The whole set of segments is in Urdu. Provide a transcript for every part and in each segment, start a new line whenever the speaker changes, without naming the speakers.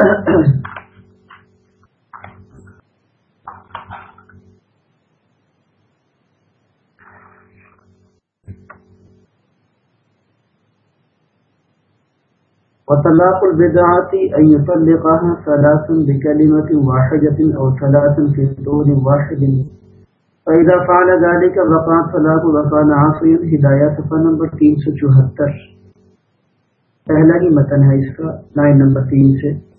وطلاق البدعات أن يطلقها ثلاث بكلمة واحدة أو ثلاث في طول واحد. فإذا فعل ذلك وقع طلاق وقال عاصي ہدایت صفحہ نمبر 374 پہلا ہی متن ہے اس کا، لائن نمبر 3 سے.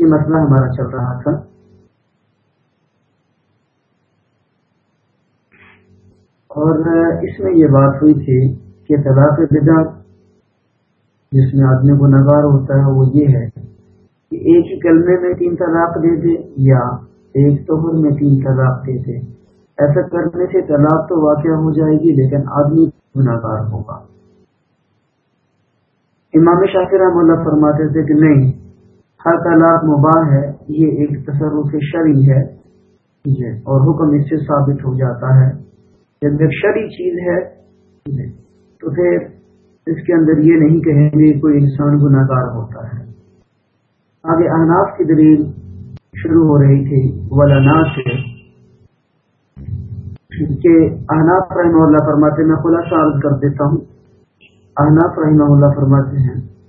یہ مسئلہ ہمارا چل رہا تھا۔ اور اس میں یہ بات ہوئی تھی کہ طلاق بدعت جس میں آدمی کو نگار ہوتا ہے وہ یہ ہے کہ ایک ہی کلمے میں تین طلاق دے دے یا ایک توہر میں تین طلاق دے دے۔ ایسا کرنے سے طلاق تو واقع ہو جائے گی لیکن آدمی گناگار ہوگا؟ امام شاکر رحم اللہ فرماتے تھے کہ نہیں ہر طلاق مباح ہے، یہ ایک تصرف شرعی ہے۔ جی۔ اور حکم اس سے ثابت ہو جاتا ہے۔ جب ایک شرعی چیز ہے جی۔ تو پھر اس کے اندر یہ نہیں کہیں گے کوئی انسان گناہ گار ہوتا ہے۔ آگے احناف کی دلیل شروع ہو رہی تھی ولانا سے کہ احناف رحمہ اللہ فرماتے میں خلاصہ عرض کر دیتا ہوں۔ احناف رحمہ اللہ فرماتے ہیں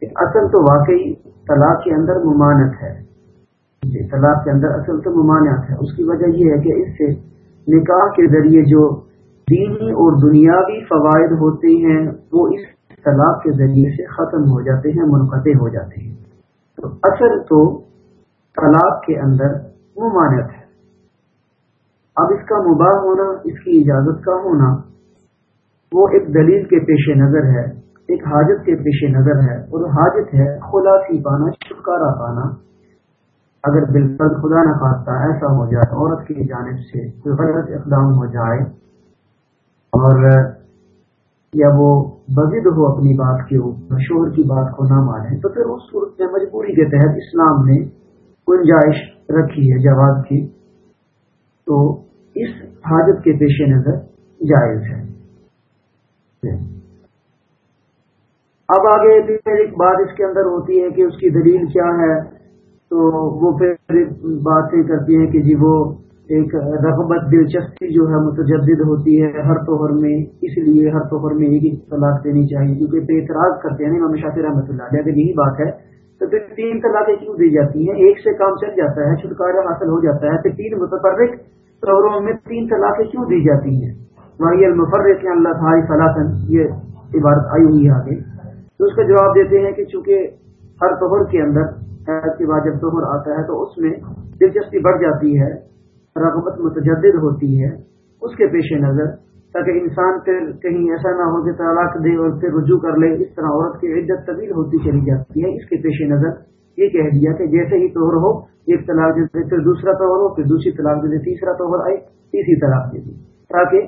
کہ اصل تو واقعی طلاق کے اندر ممانت ہے۔ جی، طلاق کے اندر اصل تو ممانعت ہے۔ اس کی وجہ یہ ہے کہ اس سے نکاح کے ذریعے جو دینی اور دنیاوی فوائد ہوتے ہیں، وہ اس طلاق کے ذریعے سے ختم ہو جاتے ہیں، منقطع ہو جاتے ہیں۔ تو اثر تو طلاق کے اندر ممانت ہے۔ اب اس کا مباح ہونا، اس کی اجازت کا ہونا، وہ ایک دلیل کے پیش نظر ہے۔ ایک حاجت کے پیش نظر ہے اور حاجت ہے خلاصی پانا، چھٹکارا پانا۔ اگر بالکل خدا نہ خواستہ ایسا ہو جائے، عورت کی جانب سے کوئی غلط اقدام ہو جائے اور یا وہ بزد ہو اپنی بات کے اوپر شوہر کی بات کو نہ مانے، تو پھر اس صورت میں مجبوری کے تحت اسلام نے گنجائش رکھی ہے جواب کی۔ تو اس حاجت کے پیش نظر جائز ہے۔ اب آگے پھر ایک بات اس کے اندر ہوتی ہے کہ اس کی دلیل کیا ہے، تو وہ پھر باتیں کرتی ہیں کہ جی وہ ایک رغبت، دلچسپی جو ہے متجدد ہوتی ہے ہر توہر میں، اس لیے ہر توہر میں ایک ہی طلاق دینی چاہیے، کیونکہ پہ اعتراض کرتے ہیں امام شاطر رحمۃ اللہ علیہ، اگر یہی بات ہے، تو پھر تین طلاقیں کیوں دی جاتی ہیں؟ ایک سے کام چل جاتا ہے، چھٹکارا حاصل ہو جاتا ہے، پھر تین متفرق طوروں میں تین طلاقیں کیوں دی جاتی ہیں؟ وہی المفرق اللہ تعالی فلاطن یہ عبارت آئی ہوئی آگے۔ تو اس کا جواب دیتے ہیں کہ چونکہ ہر توہر کے اندر کے بعد جب توہر آتا ہے تو اس میں دلچسپی بڑھ جاتی ہے، رغبت متجدد ہوتی ہے، اس کے پیش نظر تاکہ انسان پھر کہیں ایسا نہ ہو کہ طلاق دے اور پھر رجوع کر لے، اس طرح عورت کی عدت طویل ہوتی چلی جاتی ہے۔ اس کے پیش نظر یہ کہہ دیا کہ جیسے ہی توہر ہو، ایک طلاق دے دے، پھر دوسرا توہر ہو، پھر دوسری طلاق دے دے، تیسرا توہر آئے، تیسری طلاق دے دی۔ تاکہ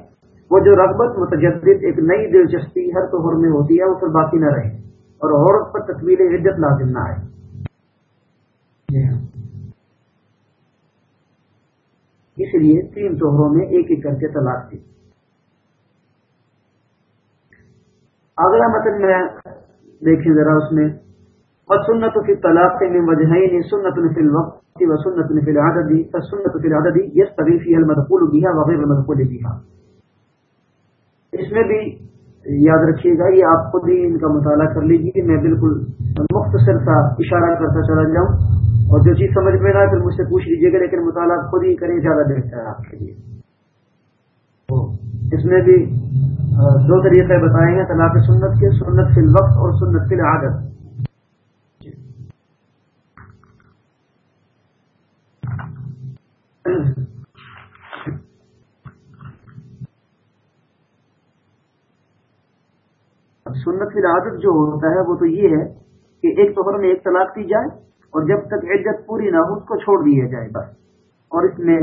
وہ جو رغبت متجدد ایک نئی دلچسپی ہر توہر میں ہوتی ہے، وہ پھر باقی نہ رہے۔ اور عورت پر تصویر عدت لازم نہ آئے۔ جی ہاں اس لیے تین توہروں میں ایک ایک کر کے طلاق دی۔ اگلا متن میں دیکھیں ذرا اس میں۔ اور سنت فی طلاق میں وجہین سنت فی الوقت و سنت فی العدد سنت فی العدد یس طریفی المدخول بها وغیر المدخول بها۔ اس میں بھی یاد رکھیے گا یہ آپ خود ہی ان کا مطالعہ کر لیجیے، میں بالکل مختصر سا اشارہ کرتا چلا جاؤں۔ اور جو چیز سمجھ میں نہ پھر مجھ سے پوچھ لیجیے گا، لیکن مطالعہ خود ہی کریں، زیادہ بہتر ہے آپ کے لیے۔ اس میں بھی دو طریقے بتائیں گے طلاق سنت کے، سنت فی الوقت اور سنت فی العادت۔ سنت جو ہوتا ہے وہ تو یہ ہے کہ ایک توہر میں ایک طلاق دی جائے اور جب تک عزت پوری نہ ہو اس کو چھوڑ دیا جائے بس۔ اور اس میں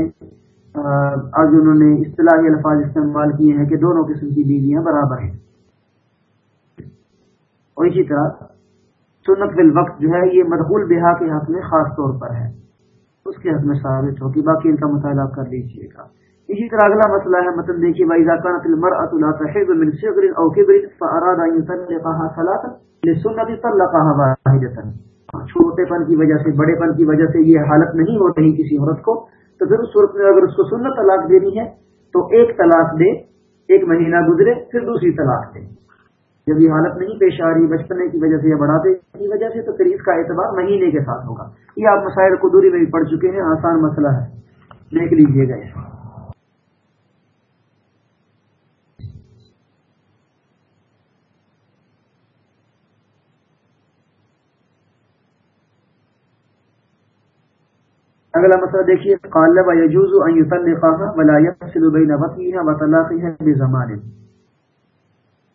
آج انہوں نے اصطلاحی الفاظ استعمال کیے ہیں کہ دونوں قسم کی بیویاں برابر ہیں۔ اور اسی طرح سنت فی الوقت جو ہے یہ مدغول بہا کے حق میں خاص طور پر ہے۔ اس کے حق میں ثابت ہوگی باقی ان کا مطالعہ کر لیجیے گا۔ اسی طرح اگلا مسئلہ ہے مطلب دیکھیے بھائی ذاکانت المرأة لا تحب من صغر او كبر فاراد ان يطلقها ثلاثا لسنت طلقها واحدة۔ چھوٹے پن کی وجہ سے، بڑے پن کی وجہ سے یہ حالت نہیں ہو رہی کسی عورت کو، تو پھر اس صورت میں اگر اس کو سنت طلاق دینی ہے، تو ایک طلاق دے، ایک مہینہ گزرے، پھر دوسری طلاق دے۔ جب یہ حالت نہیں پیش آ رہی، بچپنے کی وجہ سے یا بڑھاپے کی وجہ سے، تو پھر اس کا اعتبار مہینے کے ساتھ ہوگا۔ یہ آپ مسائل کو دوری میں بھی پڑھ چکے ہیں، آسان مسئلہ ہے۔ دیکھ لیجیے گا اگلا مسئلہ دیکھیے قالب یجوز ان یطلقها ولا يفصل بین وطیها وطلاقها بزمان.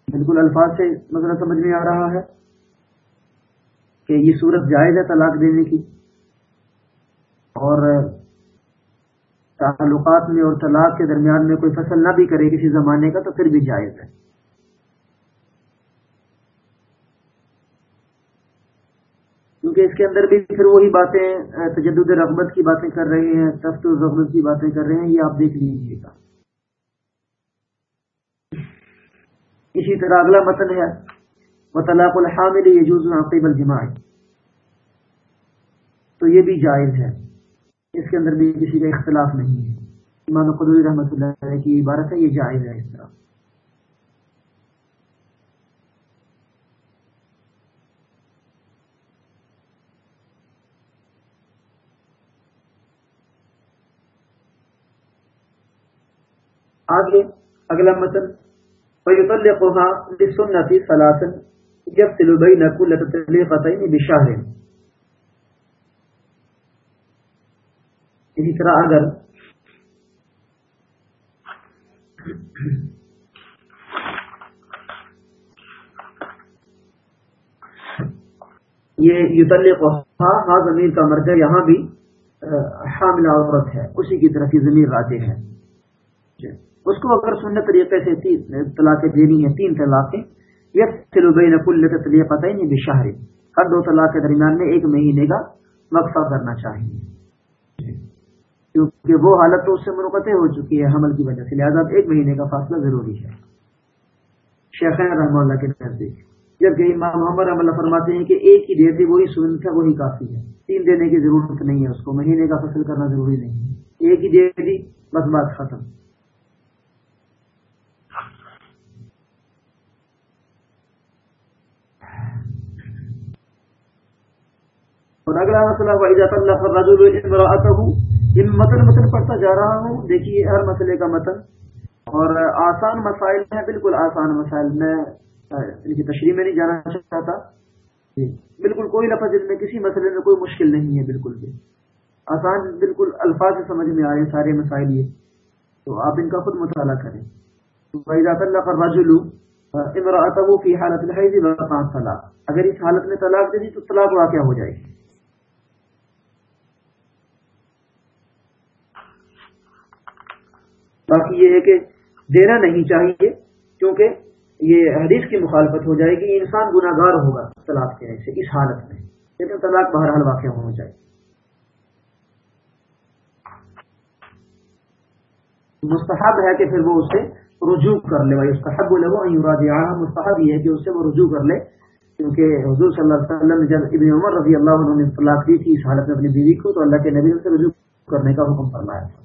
بالکل الفاظ سے مسئلہ سمجھ میں آ رہا ہے کہ یہ صورت جائز ہے طلاق دینے کی اور تعلقات میں اور طلاق کے درمیان میں کوئی فصل نہ بھی کرے کسی زمانے کا تو پھر بھی جائز ہے کیونکہ اس کے اندر بھی پھر وہی باتیں تجدد رغبت کی باتیں کر رہے ہیں تفت رغبت کی باتیں کر رہے ہیں، یہ آپ دیکھ لیجیے گا۔ اسی طرح اگلا متن ہے وہ طلاق الحامل یجوز عقیب الجماع۔ تو یہ بھی جائز ہے۔ اس کے اندر بھی کسی کا اختلاف نہیں ہے۔ امام قدوری رحمۃ اللہ کی عبارت ہے، یہ جائز ہے اس طرح۔ آگے، اگلا متن، فَيُطَلِّقُهَا لِسُنَّةِ ثَلَاثًا يَفْتِلُ بَيْنَ كُلَّ تَطْلِيقَتَيْنِ بِشَهْرٍ۔ اسی طرح اگر یہ یطلقها ہاں زمین کا مرجع یہاں بھی حاملہ عورت ہے، اسی کی طرف یہ زمین راجع ہے۔ جی۔ اس کو اگر سنت طریقے سے طلاقیں دینی ہے تین طلاقیں یک سلوبین کل پتہ نہیں بشہر۔ ہر دو طلاق کے درمیان میں ایک مہینے کا وقفہ کرنا چاہیے۔ کیونکہ وہ حالت تو اس سے منقطع ہو چکی ہے حمل کی وجہ سے، لہٰذا ایک مہینے کا فاصلہ ضروری ہے۔ شیخین رحمہ اللہ کے نزدیک۔ جبکہ امام محمد رحم اللہ فرماتے ہیں کہ ایک ہی ڈیٹ وہی سنت ہے، وہی کافی ہے۔ تین دینے کی ضرورت نہیں ہے اس کو، مہینے کا فصل کرنا ضروری نہیں ہے۔ ایک ہی ڈیٹ دی، بس بات ختم۔ اور اگلا مسئلہ ان متن متن پڑھتا جا رہا ہوں، دیکھیے ہر مسئلے کا متن۔ اور آسان مسائل ہیں، بالکل آسان مسائل۔ میں یعنی ان کی تشریح میں نہیں جانا چاہتا۔ بالکل کوئی لفظ ان میں کسی مسئلے میں کوئی مشکل نہیں ہے، بالکل بھی۔ آسان، بالکل الفاظ سے سمجھ میں آئے، سارے مسائل یہ۔ تو آپ ان کا خود مطالعہ کریں۔ اللہ کا رجلو امراطب کی حالت اگر اس حالت میں طلاق دے دی تو طلاق واقع ہو جائے گی۔ باقی یہ ہے کہ دینا نہیں چاہیے، کیونکہ یہ حدیث کی مخالفت ہو جائے گی، انسان گناہ گار ہوگا طلاق دینے سے، اس حالت میں۔ لیکن طلاق بہرحال واقع ہو جائے مستحب ہے کہ پھر وہ اسے رجوع کر لے بھائی اس کا حق بولے وہ مستحب یہ ہے کہ اس سے وہ رجوع کر لے۔ کیونکہ حضور صلی اللہ علیہ وسلم نے جب ابن عمر رضی اللہ عنہ نے طلاق دی تھی، اس حالت میں اپنی بیوی کو، تو اللہ کے نبی سے رجوع کرنے کا حکم فرمایا تھا۔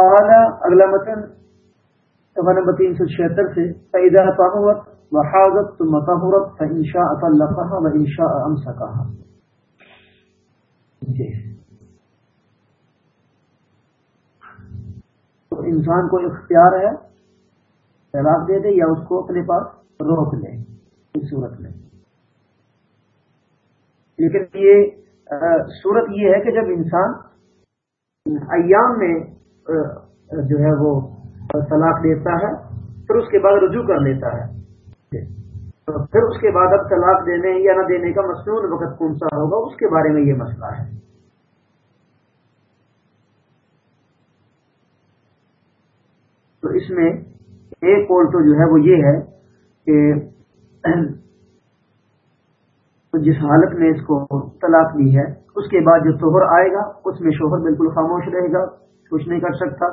قال، اگلا متن صفحہ نمبر تین سو چھہتر سے فیضا طاہورت و حاضت ثم طہورت فانشاء طلقها و انشاء امسکها تو انسان کو اختیار ہے، طلاق دے دے یا اس کو اپنے پاس روک لے، اس صورت میں۔ لیکن یہ صورت یہ ہے کہ جب انسان ایام میں جو ہے وہ طلاق دیتا ہے پھر اس کے بعد رجوع کر لیتا ہے۔ تو پھر اس کے بعد اب طلاق دینے یا نہ دینے کا مصنون وقت کون سا ہوگا اس کے بارے میں یہ مسئلہ ہے۔ تو اس میں ایک کول تو جو ہے وہ یہ ہے کہ جس حالت میں اس کو طلاق دی ہے اس کے بعد جو شوہر آئے گا اس میں شوہر بالکل خاموش رہے گا۔ کچھ نہیں کر سکتا۔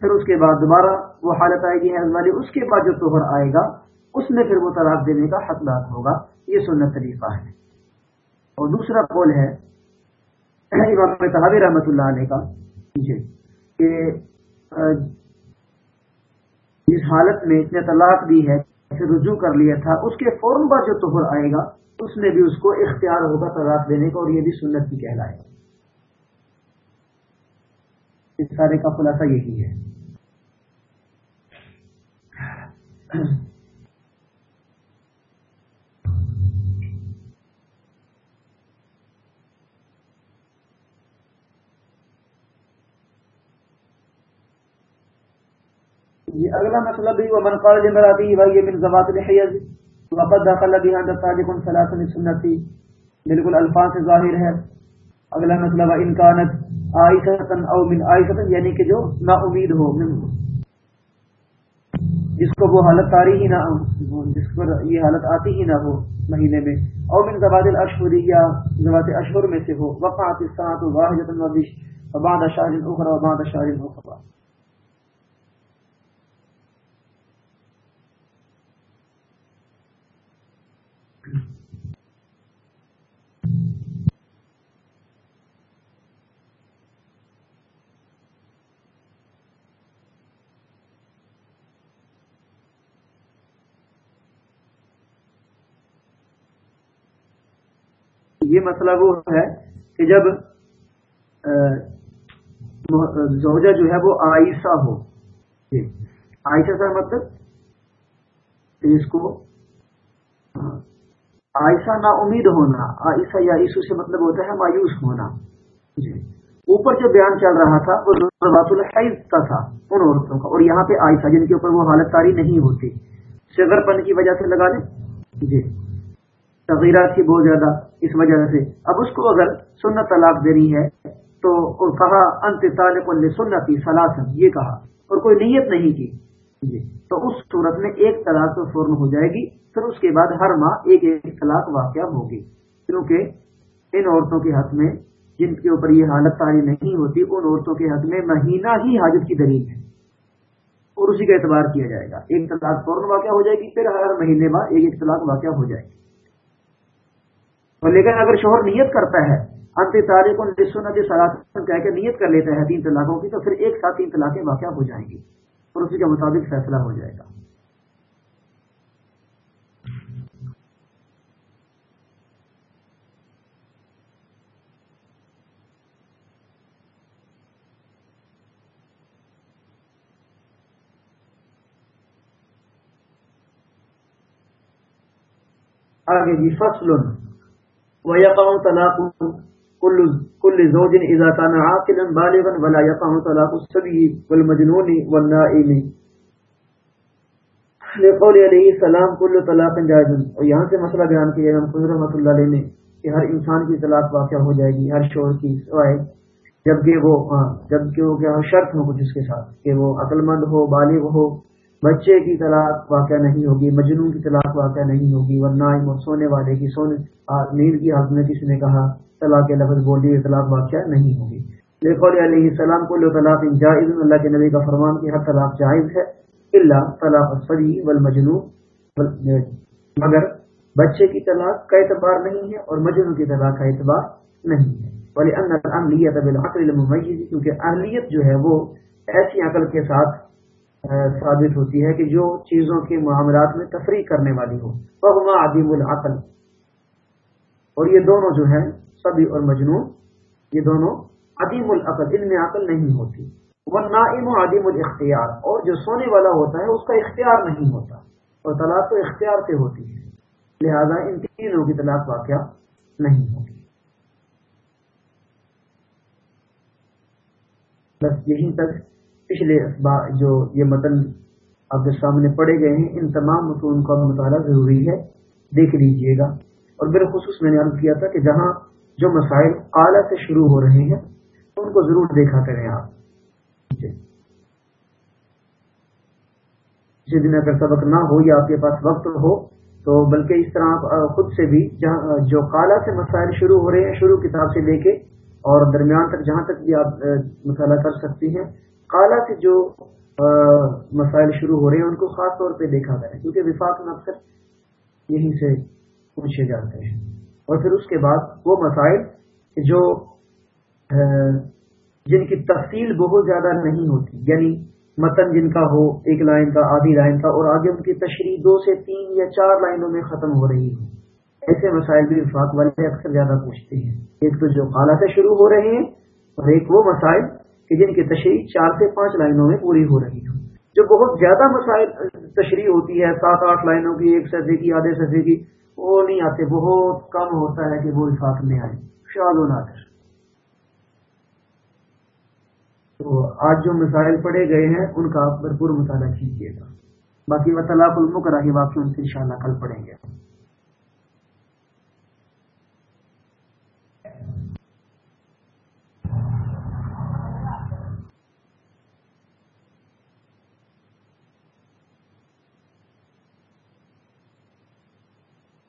پھر اس کے بعد دوبارہ وہ حالت آئے گی حیض والی اس کے بعد جو شوہر آئے گا، اس میں پھر وہ طلاق دینے کا حقدار ہوگا۔ یہ سنت طریقہ ہے۔ اور دوسرا قول ہے، امام تحابی رحمۃ اللہ علیہ کا۔ جی کہ جس حالت میں اس نے طلاق دی ہے پھر رجوع کر لیا تھا، اس کے فوراً بعد جو توہر آئے گا، اس میں بھی اس کو اختیار ہوگا طلاق دینے کا اور یہ بھی سنت بھی کہلائے گا۔ اس سارے کا خلاصہ یہی ہے۔ یہ اگلا مسئلہ بھی وہ منقال جمراتی بھائی من زبات الحیض وقت داخلہ بھی ہاں صادق صلاح سنتی بالکل الفاظ سے ظاہر ہے۔ اگلا مسئلہ انکانت آئسن او من آئسن یعنی کہ جو نا امید ہو، من جس کو وہ حالت تاری ہی نہ جس پر یہ حالت آتی ہی نہ ہو مہینے میں۔ او من زباد الاشہری یا زبات اشہر میں سے ہو۔ وقعت الساعت واحدة وبعد شهر اخرى وبعد شهر اخرى۔ یہ مسئلہ وہ ہے کہ جب زوجہ جو ہے وہ آئسہ ہو۔ جی۔ آئسہ کا مطلب اس کو آئسہ نا امید ہونا آئسہ یا عیسو سے مطلب ہوتا ہے مایوس ہونا۔ جی۔ اوپر جو بیان چل رہا تھا، وہ الحیض کا تھا ان عورتوں کا۔ اور یہاں پہ آئسہ جن کے اوپر وہ حالت تاری نہیں ہوتی شگر پن کی وجہ سے لگا دیں جی۔ تغیرات کی بہت زیادہ اس وجہ سے۔ اب اس کو اگر سنت طلاق دینی ہے تو کہا انت طالق سنتی سلاسن یہ کہا۔ اور کوئی نیت نہیں کی۔ جی۔ تو اس صورت میں ایک طلاق تو فوراً ہو جائے گی، پھر اس کے بعد ہر ماہ ایک ایک طلاق واقع ہوگی۔ کیونکہ ان عورتوں کے حق میں جن کے اوپر یہ حالت تاری نہیں ہوتی، ان عورتوں کے حق میں مہینہ ہی حاجت کی دلیل ہے۔ اور اسی کا اعتبار کیا جائے گا۔ ایک طلاق فوراً واقع ہو جائے گی، پھر ہر مہینے بعد ایک ایک طلاق واقع ہو جائے گی۔ لیکن اگر شوہر نیت کرتا ہے انت تاریخ کہہ کے نیت کر لیتا ہے تین طلاقوں کی، تو پھر ایک ساتھ تین طلاقیں واقع ہو جائیں گی اور اسی کے مطابق فیصلہ ہو جائے گا۔ آگے جی فصل۔ كل زوج اذا كان عاقلا بالغا ولا يقع طلاق والمجنون والنائم. لقول علیہ السلام کل طلاق جائز. اور یہاں سے مسئلہ بیان کیا امام رحمۃ اللہ علیہ نے کہ ہر انسان کی طلاق واقع ہو جائے گی، ہر شوہر کی سوائے، جبکہ وہ ہاں جبکہ وہ کیا شرط ہو کچھ اس کے ساتھ، کہ وہ عقل مند ہو، بالغ ہو بچے کی طلاق واقع نہیں ہوگی، مجنون کی طلاق واقع نہیں ہوگی ورنہ سونے والے کی سونے نیند کی حالت میں کسی نے کہا، طلاق کے لفظ بولی طلاق واقع نہیں ہوگی۔ لیکن علیہ السلام کو طلاق جائز، اللہ کے نبی کا فرمان کی ہر طلاق جائز ہے اللہ طلاق سری مجنون مگر بچے کی طلاق کا اعتبار نہیں ہے اور مجنون کی طلاق کا اعتبار نہیں ہے۔ بولے اہلیت کیونکہ اہلیت جو ہے وہ ایسی عقل کے ساتھ ثابت ہوتی ہے کہ جو چیزوں کے معاملات میں تفریح کرنے والی ہو وہ عدیم العقل۔ اور یہ دونوں جو ہیں سبھی اور مجنون، یہ دونوں عدیم العقل ان میں عقل نہیں ہوتی۔ وہ نائم و عدیم الاختیار اور جو سونے والا ہوتا ہے، اس کا اختیار نہیں ہوتا۔ اور طلاق تو اختیار سے ہوتی ہے۔ لہذا ان تینوں کی طلاق واقعہ نہیں ہوتی۔ بس یہیں تک۔ پچھلے جو یہ متن آپ کے سامنے پڑے گئے ہیں، ان تمام متون کا مطالعہ ضروری ہے، دیکھ لیجیے گا۔ اور بالخصوص میں نے عرض کیا تھا کہ جہاں جو مسائل اعلیٰ سے شروع ہو رہے ہیں، ان کو ضرور دیکھا کریں آپ۔ جس دن اگر سبق نہ ہو یا آپ کے پاس وقت ہو، تو بلکہ اس طرح آپ خود سے بھی جہاں جو کالا سے مسائل شروع ہو رہے ہیں، شروع کتاب سے لے کے اور درمیان تک، جہاں تک بھی آپ مطالعہ کر سکتی ہیں کالا سے جو مسائل شروع ہو رہے ہیں، ان کو خاص طور پہ دیکھا گیا کیونکہ وفاق میں اکثر یہیں سے پوچھے جاتے ہیں۔ اور پھر اس کے بعد وہ مسائل جو جن کی تفصیل بہت زیادہ نہیں ہوتی یعنی متن جن کا ہو، ایک لائن کا، آدھی لائن کا، اور آگے ان کی تشریح دو سے تین یا چار لائنوں میں ختم ہو رہی ہو۔ ایسے مسائل بھی وفاق والے اکثر زیادہ پوچھتے ہیں۔ ایک تو جو خالہ سے شروع ہو رہے ہیں، اور ایک وہ مسائل کہ جن کی تشریح چار سے پانچ لائنوں میں پوری ہو رہی ہو جو بہت زیادہ مسائل تشریح ہوتی ہے، سات آٹھ لائنوں کی، ایک سفے کی، آدھے سفے کی، وہ نہیں آتے۔ بہت کم ہوتا ہے کہ وہ وفاق میں آئے۔ شاد و نادر۔ تو آج جو مسائل پڑھے گئے ہیں، ان کا آپ بھرپور مطالعہ کیجیے گا۔ باقی وہ طلاق المکرا کے واقعی ان سے انشاءاللہ کل پڑھیں گے۔